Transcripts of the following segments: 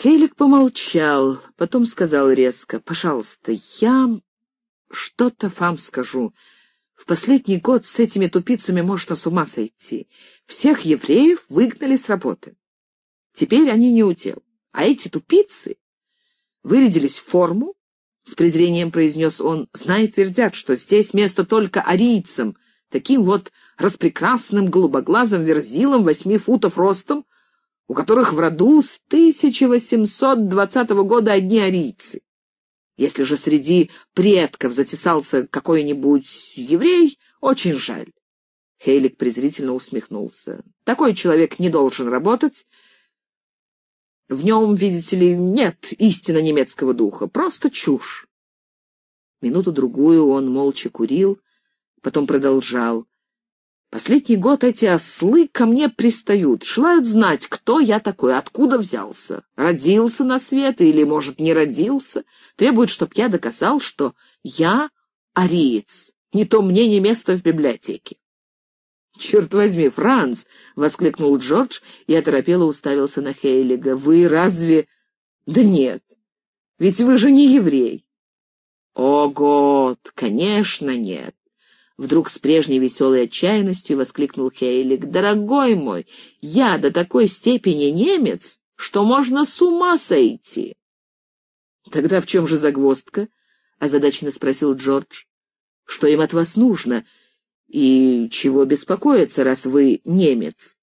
Хейлик помолчал, потом сказал резко, «Пожалуйста, я что-то вам скажу. В последний год с этими тупицами можно с ума сойти. Всех евреев выгнали с работы. Теперь они не удел. А эти тупицы вырядились в форму, с презрением произнес он, знает, твердят, что здесь место только арийцам, таким вот распрекрасным голубоглазым верзилом восьми футов ростом, у которых в роду с 1820 года одни арийцы. Если же среди предков затесался какой-нибудь еврей, очень жаль. Хейлик презрительно усмехнулся. Такой человек не должен работать. В нем, видите ли, нет истинно немецкого духа, просто чушь. Минуту-другую он молча курил, потом продолжал. Последний год эти ослы ко мне пристают, желают знать, кто я такой, откуда взялся. Родился на свет или, может, не родился. Требуют, чтоб я доказал, что я ариец. Не то мне не место в библиотеке. «Черт возьми, Франц!» — воскликнул Джордж и оторопело уставился на Хейлига. «Вы разве...» «Да нет, ведь вы же не еврей». «О, год! Конечно, нет. Вдруг с прежней веселой отчаянностью воскликнул Хейлик. «Дорогой мой, я до такой степени немец, что можно с ума сойти!» «Тогда в чем же загвоздка?» — озадаченно спросил Джордж. «Что им от вас нужно? И чего беспокоиться, раз вы немец?»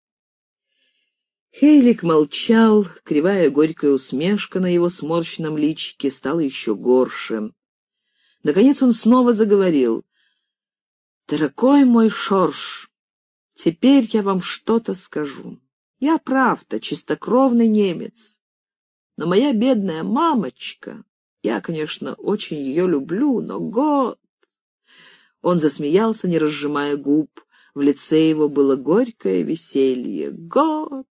Хейлик молчал, кривая горькая усмешка на его сморщенном личике стала еще горше. Наконец он снова заговорил. Дорогой мой Шорш, теперь я вам что-то скажу. Я правда чистокровный немец, но моя бедная мамочка, я, конечно, очень ее люблю, но год... Он засмеялся, не разжимая губ. В лице его было горькое веселье. Год!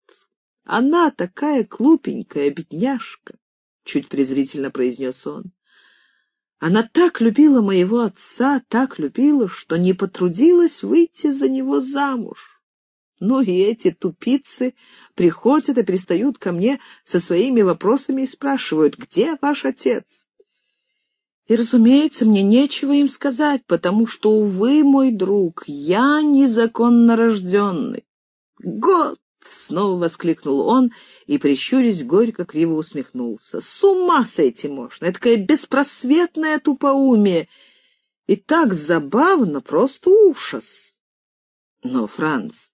Она такая глупенькая бедняжка, — чуть презрительно произнес он. Она так любила моего отца, так любила, что не потрудилась выйти за него замуж. Ну и эти тупицы приходят и пристают ко мне со своими вопросами и спрашивают, где ваш отец? И, разумеется, мне нечего им сказать, потому что, увы, мой друг, я незаконно рожденный. Год! — снова воскликнул он и, прищурясь, горько криво усмехнулся. «С ума сойти можно! Это такое беспросветное тупоумие! И так забавно, просто ужас!» «Но, Франц,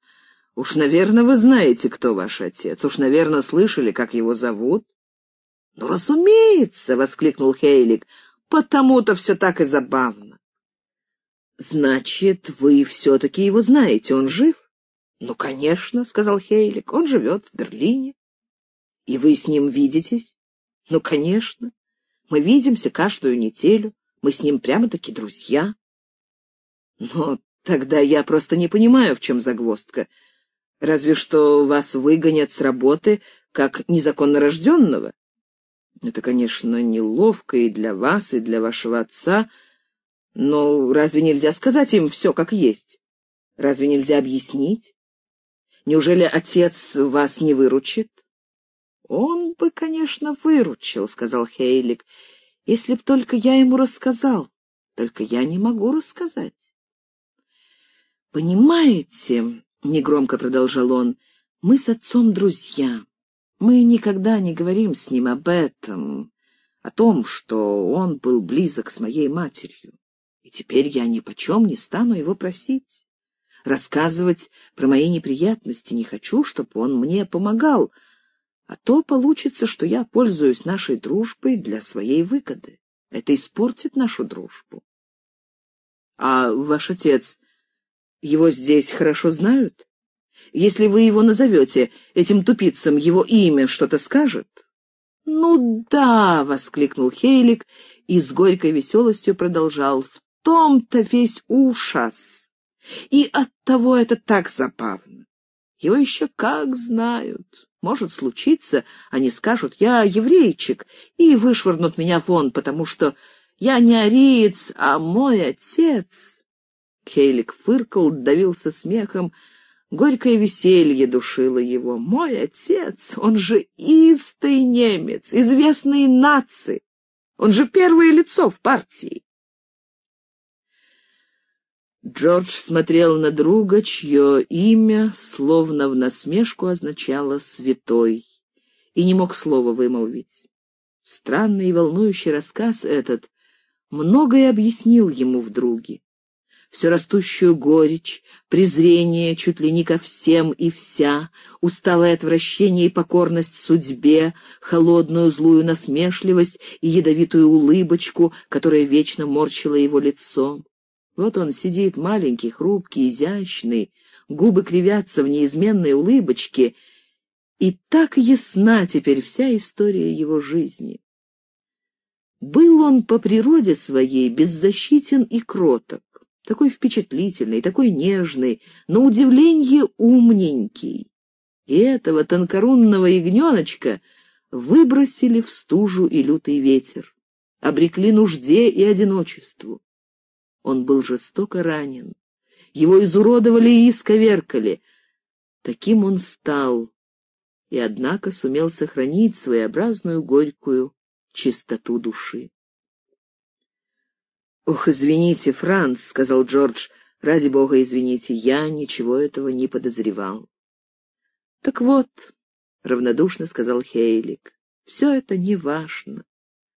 уж, наверное, вы знаете, кто ваш отец. Уж, наверное, слышали, как его зовут?» «Ну, разумеется!» — воскликнул Хейлик. «Потому-то все так и забавно». «Значит, вы все-таки его знаете. Он жив?» «Ну, конечно», — сказал Хейлик. «Он живет в Берлине». И вы с ним видитесь? Ну, конечно. Мы видимся каждую неделю. Мы с ним прямо-таки друзья. Но тогда я просто не понимаю, в чем загвоздка. Разве что вас выгонят с работы как незаконно рожденного. Это, конечно, неловко и для вас, и для вашего отца, но разве нельзя сказать им все как есть? Разве нельзя объяснить? Неужели отец вас не выручит? «Он бы, конечно, выручил», — сказал Хейлик, — «если б только я ему рассказал. Только я не могу рассказать». «Понимаете», — негромко продолжал он, — «мы с отцом друзья. Мы никогда не говорим с ним об этом, о том, что он был близок с моей матерью. И теперь я ни почем не стану его просить. Рассказывать про мои неприятности не хочу, чтобы он мне помогал» А то получится, что я пользуюсь нашей дружбой для своей выгоды. Это испортит нашу дружбу. А ваш отец, его здесь хорошо знают? Если вы его назовете, этим тупицам его имя что-то скажет? Ну да, — воскликнул Хейлик и с горькой веселостью продолжал, — в том-то весь ужас. И оттого это так забавно. Его еще как знают. Может случиться, они скажут, я еврейчик, и вышвырнут меня вон, потому что я не ариец, а мой отец. Кейлик фыркал, давился смехом, Горькое веселье душило его. Мой отец, он же истый немец, известный нации. Он же первое лицо в партии. Джордж смотрел на друга, чье имя, словно в насмешку, означало «святой», и не мог слова вымолвить. Странный и волнующий рассказ этот многое объяснил ему в друге. Всю растущую горечь, презрение чуть ли не ко всем и вся, усталое отвращение и покорность судьбе, холодную злую насмешливость и ядовитую улыбочку, которая вечно морщила его лицо. Вот он сидит, маленький, хрупкий, изящный, губы кривятся в неизменной улыбочке, и так ясна теперь вся история его жизни. Был он по природе своей беззащитен и кроток, такой впечатлительный, такой нежный, на удивление умненький. И этого тонкорунного ягненочка выбросили в стужу и лютый ветер, обрекли нужде и одиночеству. Он был жестоко ранен. Его изуродовали и исковеркали. Таким он стал, и однако сумел сохранить своеобразную горькую чистоту души. «Ох, извините, Франц», — сказал Джордж, — «ради бога, извините, я ничего этого не подозревал». «Так вот», — равнодушно сказал Хейлик, — «все это не важно.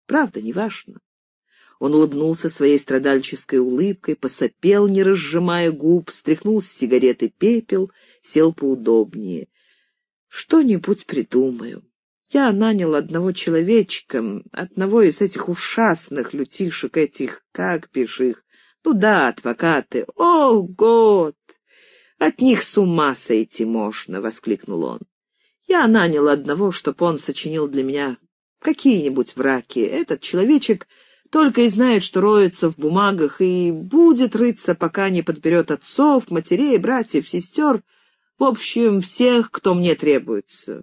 Правда, не важно. Он улыбнулся своей страдальческой улыбкой, посопел, не разжимая губ, стряхнул с сигареты пепел, сел поудобнее. «Что-нибудь придумаю. Я нанял одного человечка, одного из этих ужасных лютишек, этих, как бишь их, ну да, адвокаты. О, год! От них с ума сойти можно!» — воскликнул он. «Я нанял одного, чтоб он сочинил для меня какие-нибудь враки. Этот человечек только и знает, что роется в бумагах, и будет рыться, пока не подберет отцов, матерей, братьев, сестер, в общем, всех, кто мне требуется.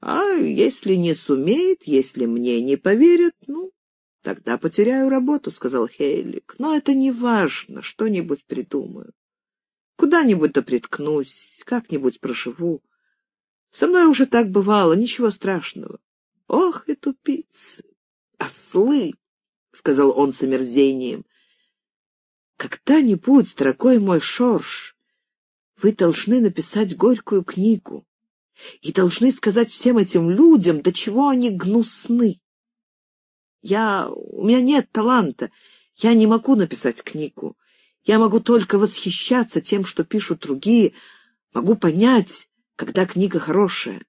А если не сумеет, если мне не поверят, ну, тогда потеряю работу, — сказал Хейлик. Но это не важно, что-нибудь придумаю. Куда-нибудь-то приткнусь, как-нибудь прошиву. Со мной уже так бывало, ничего страшного. Ох и тупицы, ослы! — сказал он с омерзением. «Когда-нибудь, дорогой мой Шорш, вы должны написать горькую книгу и должны сказать всем этим людям, до чего они гнусны. Я... у меня нет таланта, я не могу написать книгу. Я могу только восхищаться тем, что пишут другие, могу понять, когда книга хорошая.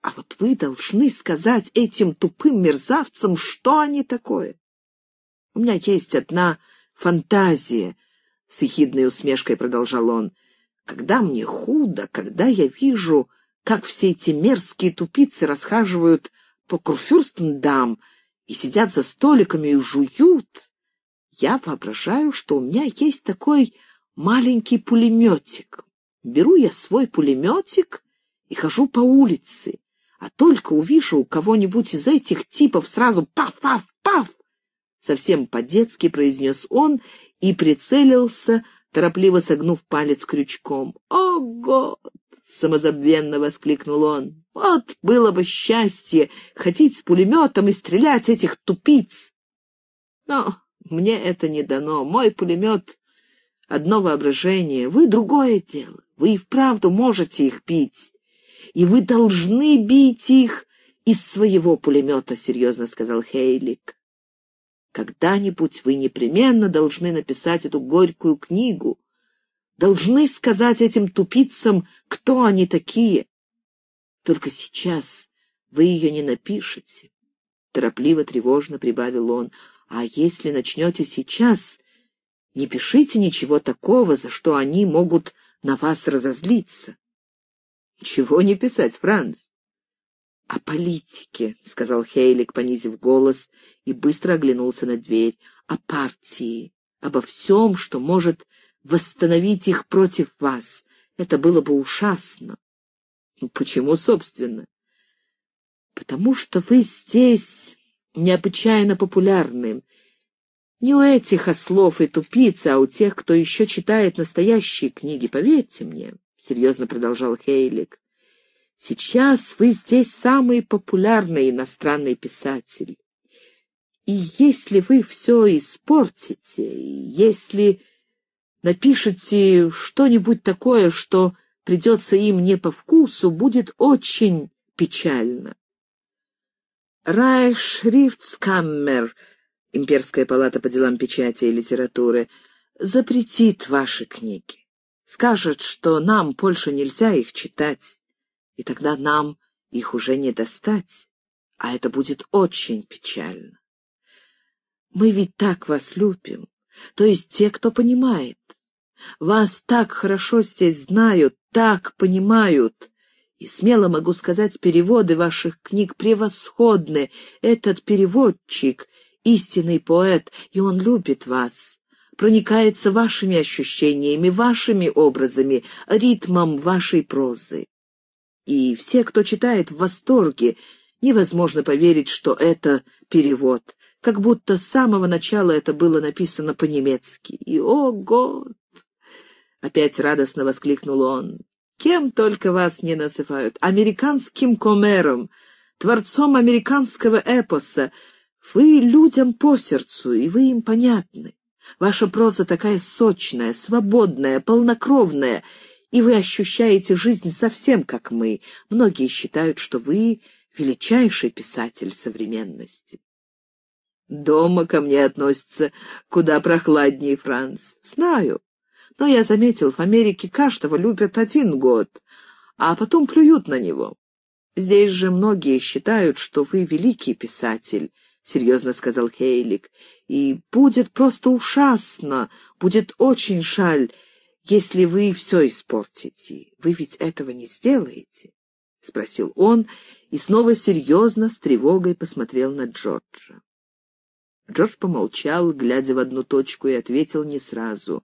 А вот вы должны сказать этим тупым мерзавцам, что они такое. У меня есть одна фантазия, — с ехидной усмешкой продолжал он. Когда мне худо, когда я вижу, как все эти мерзкие тупицы расхаживают по Курфюрстендам и сидят за столиками и жуют, я воображаю, что у меня есть такой маленький пулеметик. Беру я свой пулеметик и хожу по улице, а только увижу у кого-нибудь из этих типов сразу паф-паф-паф, совсем по-детски произнес он и прицелился, торопливо согнув палец крючком. «О, год!» — самозабвенно воскликнул он. «Вот было бы счастье ходить с пулеметом и стрелять этих тупиц!» «Но мне это не дано. Мой пулемет — одно воображение. Вы — другое дело. Вы и вправду можете их бить. И вы должны бить их из своего пулемета», — серьезно сказал Хейлик. Когда-нибудь вы непременно должны написать эту горькую книгу, должны сказать этим тупицам, кто они такие. Только сейчас вы ее не напишете. Торопливо, тревожно прибавил он. А если начнете сейчас, не пишите ничего такого, за что они могут на вас разозлиться. Чего не писать, Франц? — О политике, — сказал Хейлик, понизив голос, и быстро оглянулся на дверь. — О партии, обо всем, что может восстановить их против вас. Это было бы ужасно. — Почему, собственно? — Потому что вы здесь необычайно популярны. Не у этих ослов и тупиц, а у тех, кто еще читает настоящие книги, поверьте мне. серьезно продолжал Хейлик. Сейчас вы здесь самый популярный иностранный писатель. И если вы все испортите, если напишете что-нибудь такое, что придется им не по вкусу, будет очень печально. Райшрифтскаммер, Имперская палата по делам печати и литературы, запретит ваши книги. Скажет, что нам больше нельзя их читать, и тогда нам их уже не достать, а это будет очень печально. Мы ведь так вас любим, то есть те, кто понимает. Вас так хорошо здесь знают, так понимают. И смело могу сказать, переводы ваших книг превосходны. Этот переводчик — истинный поэт, и он любит вас, проникается вашими ощущениями, вашими образами, ритмом вашей прозы. И все, кто читает в восторге, невозможно поверить, что это перевод, как будто с самого начала это было написано по-немецки. И, о, год! Опять радостно воскликнул он. Кем только вас не называют. Американским комером, творцом американского эпоса. Вы людям по сердцу, и вы им понятны. Ваша проза такая сочная, свободная, полнокровная, и вы ощущаете жизнь совсем как мы. Многие считают, что вы величайший писатель современности. Дома ко мне относятся куда прохладнее, Франц. Знаю. Но я заметил, в Америке каждого любят один год, а потом плюют на него. Здесь же многие считают, что вы великий писатель, — серьезно сказал Хейлик, — и будет просто ужасно, будет очень жаль, если вы все испортите. Вы ведь этого не сделаете? — спросил он и снова серьезно, с тревогой посмотрел на Джорджа. Джордж помолчал, глядя в одну точку, и ответил не сразу.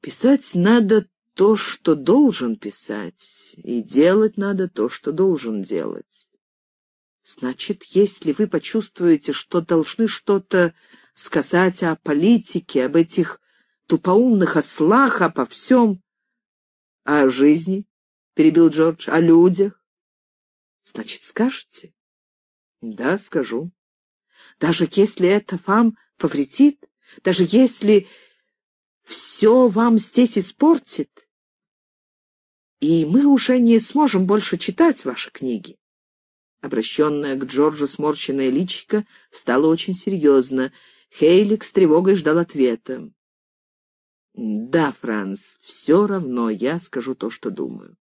Писать надо то, что должен писать, и делать надо то, что должен делать. Значит, если вы почувствуете, что должны что-то сказать о политике, об этих тупоумных ослах, обо всем... — О жизни, — перебил Джордж, — о людях. — Значит, скажете? — Да, скажу. Даже если это вам повредит, даже если все вам здесь испортит, и мы уже не сможем больше читать ваши книги. Обращенная к Джорджу сморщенная личико стала очень серьезно. Хейлик с тревогой ждал ответа. «Да, Франц, все равно я скажу то, что думаю».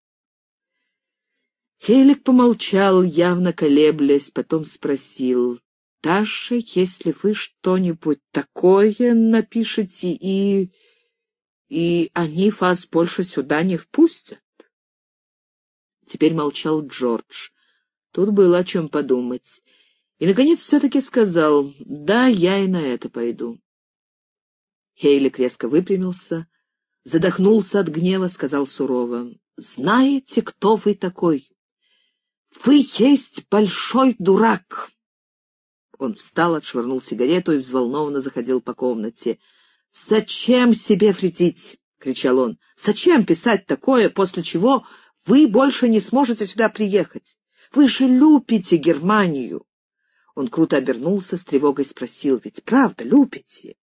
Хейлик помолчал, явно колеблясь, потом спросил. «Таша, если вы что-нибудь такое напишете и и они вас больше сюда не впустят. Теперь молчал Джордж. Тут было о чем подумать. И, наконец, все-таки сказал, да, я и на это пойду. Хейлик резко выпрямился, задохнулся от гнева, сказал сурово, «Знаете, кто вы такой? Вы есть большой дурак!» Он встал, отшвырнул сигарету и взволнованно заходил по комнате. «Зачем себе вредить?» — кричал он. «Зачем писать такое, после чего вы больше не сможете сюда приехать? Вы же любите Германию!» Он круто обернулся, с тревогой спросил, «Ведь правда любите?»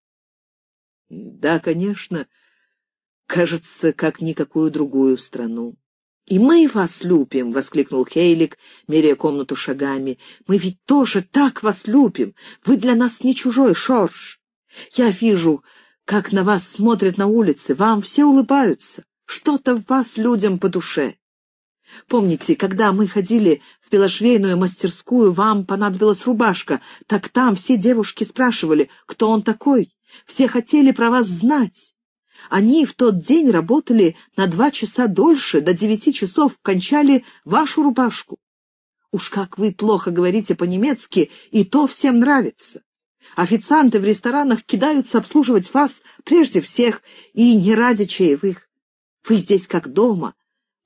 «Да, конечно. Кажется, как никакую другую страну». «И мы вас любим!» — воскликнул Хейлик, меряя комнату шагами. «Мы ведь тоже так вас любим! Вы для нас не чужой, Шорж! Я вижу, как на вас смотрят на улице, вам все улыбаются. Что-то в вас людям по душе. Помните, когда мы ходили в белошвейную мастерскую, вам понадобилась рубашка, так там все девушки спрашивали, кто он такой. Все хотели про вас знать. Они в тот день работали на два часа дольше, до девяти часов кончали вашу рубашку. Уж как вы плохо говорите по-немецки, и то всем нравится. Официанты в ресторанах кидаются обслуживать вас прежде всех и не ради чаевых. Вы здесь как дома.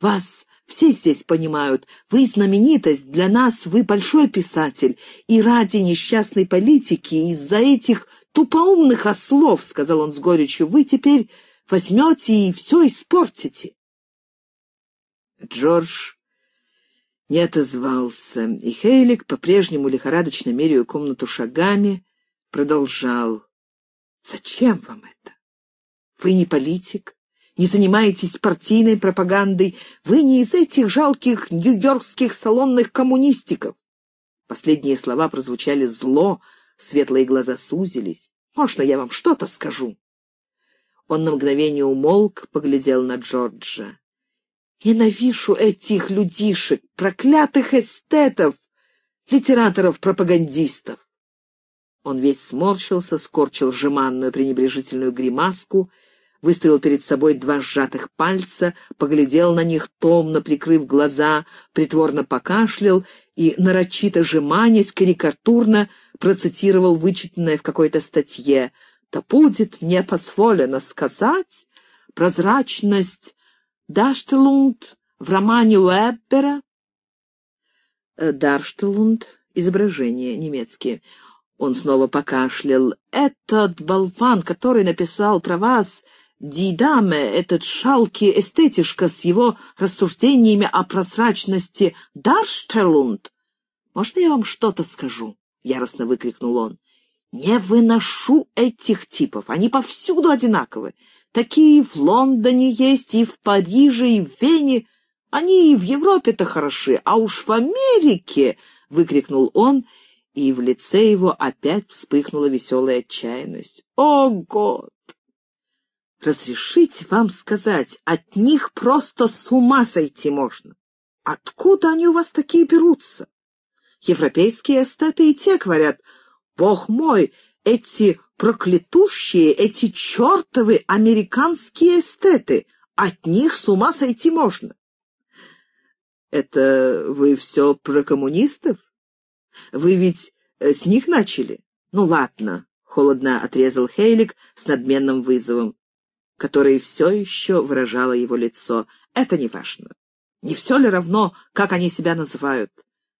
Вас все здесь понимают. Вы знаменитость, для нас вы большой писатель. И ради несчастной политики, из-за этих тупоумных ослов, — сказал он с горечью, — вы теперь возьмете и все испортите. Джордж не отозвался, и Хейлик, по-прежнему лихорадочно меряя комнату шагами, продолжал. «Зачем вам это? Вы не политик, не занимаетесь партийной пропагандой, вы не из этих жалких нью-йоркских салонных коммунистиков». Последние слова прозвучали зло, светлые глаза сузились. «Можно я вам что-то скажу?» Он на мгновение умолк, поглядел на Джорджа. «Ненавижу этих людишек, проклятых эстетов, литераторов-пропагандистов!» Он весь сморщился, скорчил жеманную пренебрежительную гримаску, выставил перед собой два сжатых пальца, поглядел на них, томно прикрыв глаза, притворно покашлял и, нарочито жеманясь, карикатурно процитировал вычитанное в какой-то статье — то будет мне позволено сказать прозрачность Даштелунд в романе Уэббера. Э, Дарштелунд — изображение немецкие. Он снова покашлял. «Этот болван, который написал про вас, Дидаме, этот шалкий эстетишка с его рассуждениями о прозрачности Дарштелунд. Можно я вам что-то скажу?» — яростно выкрикнул он. Не выношу этих типов, они повсюду одинаковы. Такие в Лондоне есть, и в Париже, и в Вене. Они и в Европе-то хороши, а уж в Америке!» — выкрикнул он, и в лице его опять вспыхнула веселая отчаянность. «О, год! Разрешите вам сказать, от них просто с ума сойти можно. Откуда они у вас такие берутся? Европейские эстеты и те говорят — Бог мой, эти проклятущие, эти чертовы американские эстеты, от них с ума сойти можно. Это вы все про коммунистов? Вы ведь э, с них начали? Ну ладно, холодно отрезал Хейлик с надменным вызовом, который все еще выражало его лицо. Это не важно. Не все ли равно, как они себя называют?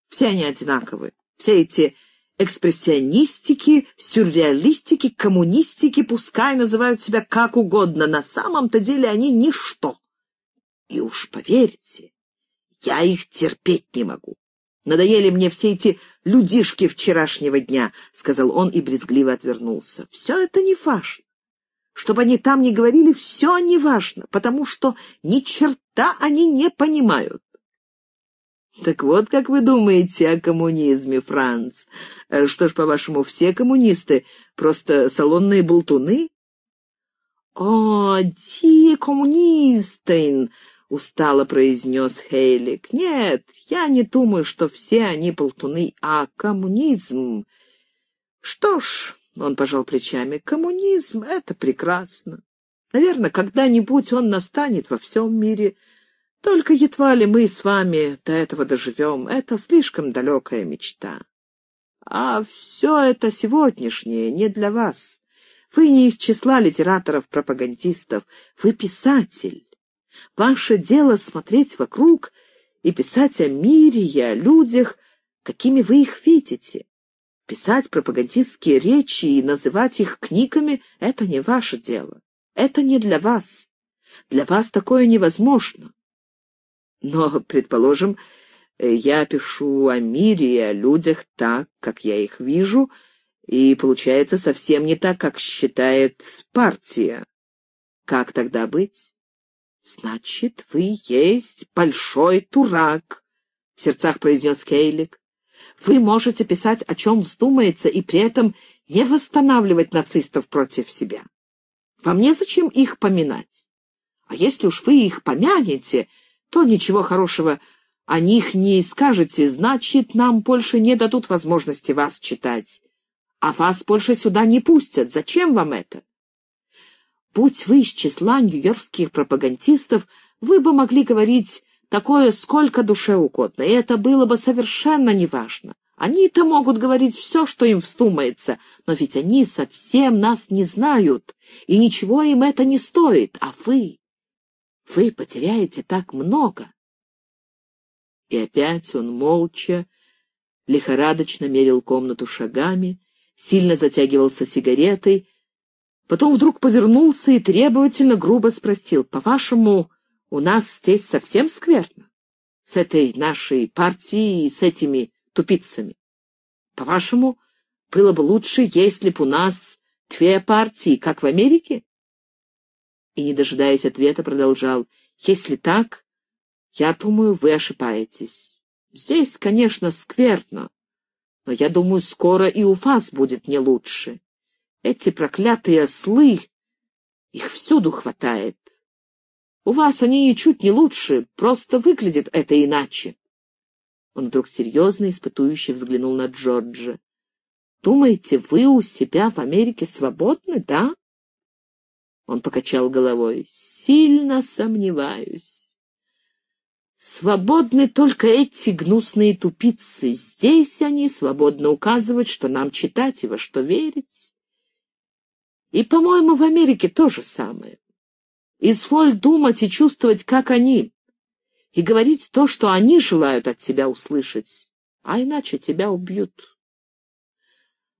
Все они одинаковы. Все эти экспрессионистики, сюрреалистики, коммунистики, пускай называют себя как угодно, на самом-то деле они ничто. И уж поверьте, я их терпеть не могу. Надоели мне все эти людишки вчерашнего дня, — сказал он и брезгливо отвернулся. Все это не важно. Чтобы они там не говорили, все не важно, потому что ни черта они не понимают. Так вот, как вы думаете о коммунизме, Франц? Э, что ж, по-вашему, все коммунисты просто салонные болтуны? О, ди коммунистин, устало произнес Хейлик. Нет, я не думаю, что все они болтуны, а коммунизм... Что ж, он пожал плечами, коммунизм — это прекрасно. Наверное, когда-нибудь он настанет во всем мире — только едва ли мы с вами до этого доживем. Это слишком далекая мечта. А все это сегодняшнее не для вас. Вы не из числа литераторов-пропагандистов. Вы писатель. Ваше дело смотреть вокруг и писать о мире и о людях, какими вы их видите. Писать пропагандистские речи и называть их книгами — это не ваше дело. Это не для вас. Для вас такое невозможно. Но, предположим, э, я пишу о мире и о людях так, как я их вижу, и получается совсем не так, как считает партия. Как тогда быть? Значит, вы есть большой турак, — в сердцах произнес Кейлик. Вы можете писать, о чем вздумается, и при этом не восстанавливать нацистов против себя. Вам незачем их поминать. А если уж вы их помянете, то ничего хорошего о них не скажете, значит, нам больше не дадут возможности вас читать. А вас больше сюда не пустят. Зачем вам это? Будь вы из числа нью-йоркских пропагандистов, вы бы могли говорить такое сколько душе угодно, и это было бы совершенно неважно. Они-то могут говорить все, что им вздумается, но ведь они совсем нас не знают, и ничего им это не стоит, а вы... Вы потеряете так много. И опять он молча, лихорадочно мерил комнату шагами, сильно затягивался сигаретой, потом вдруг повернулся и требовательно грубо спросил, «По-вашему, у нас здесь совсем скверно? с этой нашей партией и с этими тупицами. По-вашему, было бы лучше, если б у нас две партии, как в Америке? И, не дожидаясь ответа, продолжал. Если так, я думаю, вы ошибаетесь. Здесь, конечно, скверно, но я думаю, скоро и у вас будет не лучше. Эти проклятые ослы, их всюду хватает. У вас они ничуть не лучше, просто выглядит это иначе. Он вдруг серьезно, испытующе взглянул на Джорджа. «Думаете, вы у себя в Америке свободны, да?» Он покачал головой. «Сильно сомневаюсь. Свободны только эти гнусные тупицы. Здесь они свободно указывают, что нам читать и во что верить. И, по-моему, в Америке то же самое. Изволь думать и чувствовать, как они, и говорить то, что они желают от тебя услышать, а иначе тебя убьют.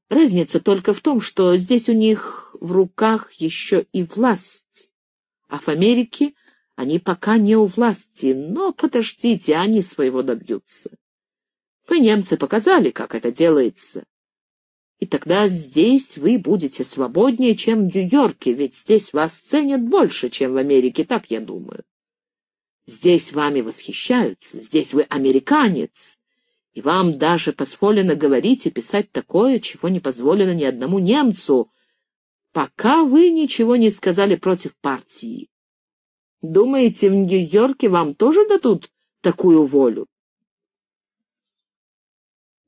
Разница только в том, что здесь у них в руках еще и власть, а в Америке они пока не у власти, но подождите, они своего добьются. Мы, немцы, показали, как это делается. И тогда здесь вы будете свободнее, чем в Нью-Йорке, ведь здесь вас ценят больше, чем в Америке, так я думаю. Здесь вами восхищаются, здесь вы американец, и вам даже позволено говорить и писать такое, чего не позволено ни одному немцу, пока вы ничего не сказали против партии. Думаете, в Нью-Йорке вам тоже дадут такую волю?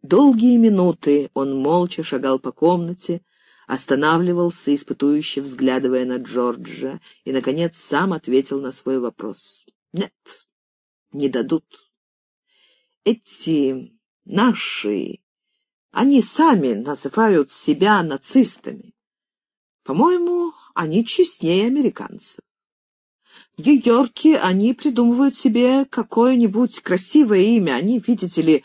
Долгие минуты он молча шагал по комнате, останавливался, испытующе взглядывая на Джорджа, и, наконец, сам ответил на свой вопрос. «Нет, не дадут. Эти наши, они сами называют себя нацистами. По-моему, они честнее американцев. В Нью-Йорке они придумывают себе какое-нибудь красивое имя. Они, видите ли,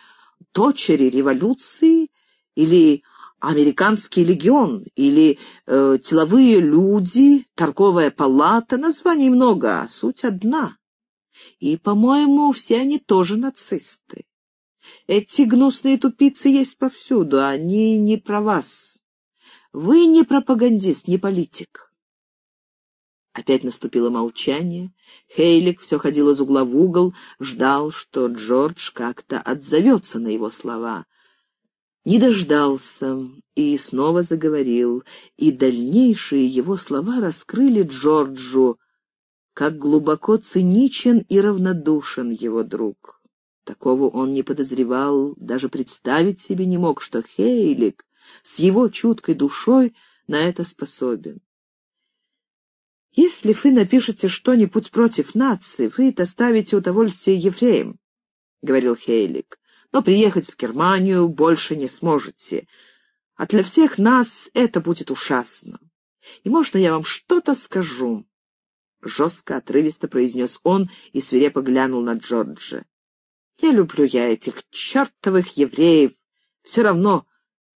дочери революции или американский легион или э, теловые люди, торговая палата, названий много, а суть одна. И, по-моему, все они тоже нацисты. Эти гнусные тупицы есть повсюду, они не про вас. Вы не пропагандист, не политик. Опять наступило молчание. Хейлик все ходил из угла в угол, ждал, что Джордж как-то отзовется на его слова. Не дождался и снова заговорил, и дальнейшие его слова раскрыли Джорджу, как глубоко циничен и равнодушен его друг. Такого он не подозревал, даже представить себе не мог, что Хейлик с его чуткой душой на это способен. Если вы напишете что-нибудь против нации, вы доставите удовольствие евреям, — говорил Хейлик. Но приехать в Германию больше не сможете. А для всех нас это будет ужасно. И можно я вам что-то скажу? Жестко, отрывисто произнес он и свирепо глянул на Джорджа. Не люблю я этих чертовых евреев, все равно,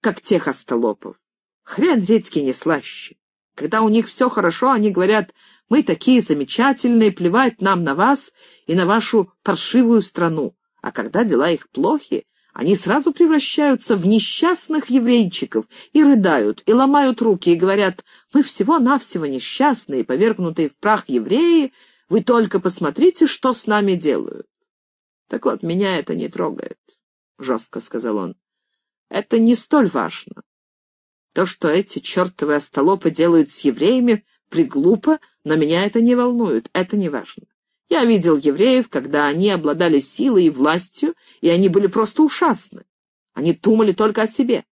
как тех остолопов. Хрен редьки не слаще. Когда у них все хорошо, они говорят, мы такие замечательные, плевать нам на вас и на вашу паршивую страну. А когда дела их плохи, они сразу превращаются в несчастных еврейчиков и рыдают, и ломают руки, и говорят, мы всего-навсего несчастные, повергнутые в прах евреи, вы только посмотрите, что с нами делают. Так вот, меня это не трогает, — жестко сказал он. Это не столь важно. То, что эти чертовы остолопы делают с евреями, приглупо, но меня это не волнует, это не важно. Я видел евреев, когда они обладали силой и властью, и они были просто ужасны. Они думали только о себе.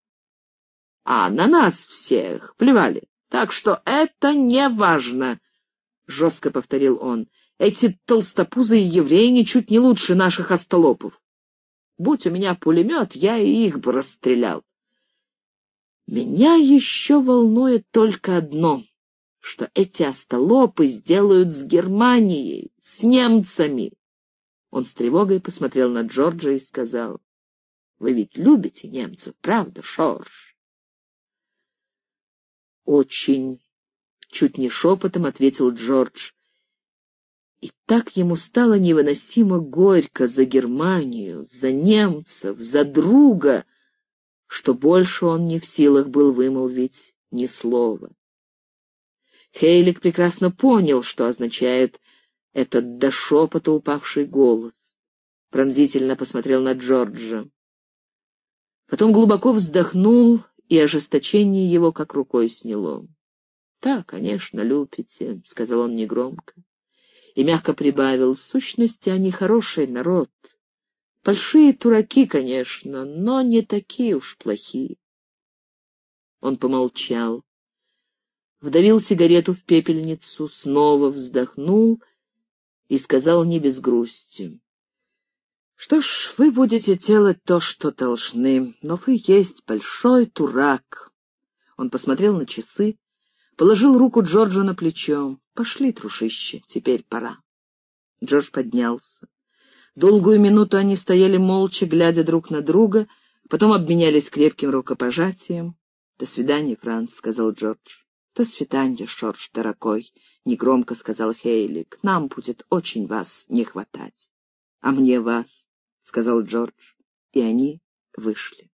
А на нас всех плевали. Так что это не важно, — жестко повторил он. Эти толстопузые евреи ничуть не лучше наших остолопов. Будь у меня пулемет, я и их бы расстрелял. Меня еще волнует только одно, что эти остолопы сделают с Германией, с немцами. Он с тревогой посмотрел на Джорджа и сказал, «Вы ведь любите немцев, правда, Шорж?» «Очень», — чуть не шепотом ответил Джордж. И так ему стало невыносимо горько за Германию, за немцев, за друга, что больше он не в силах был вымолвить ни слова. Хейлик прекрасно понял, что означает этот до шепота упавший голос. Пронзительно посмотрел на Джорджа. Потом глубоко вздохнул, и ожесточение его как рукой сняло. — Да, конечно, любите, — сказал он негромко. И мягко прибавил, — в сущности, они хороший народ. Большие тураки, конечно, но не такие уж плохие. Он помолчал, вдавил сигарету в пепельницу, снова вздохнул и сказал не без грусти. «Что ж, вы будете делать то, что должны, но вы есть большой турак». Он посмотрел на часы, положил руку Джорджу на плечо. «Пошли, трушище, теперь пора». Джордж поднялся. Долгую минуту они стояли молча, глядя друг на друга, потом обменялись крепким рукопожатием. «До свидания, Франц», — сказал Джордж. «До свидания, Шорж дорогой», — негромко сказал Хейлик. «Нам будет очень вас не хватать». «А мне вас», — сказал Джордж, и они вышли.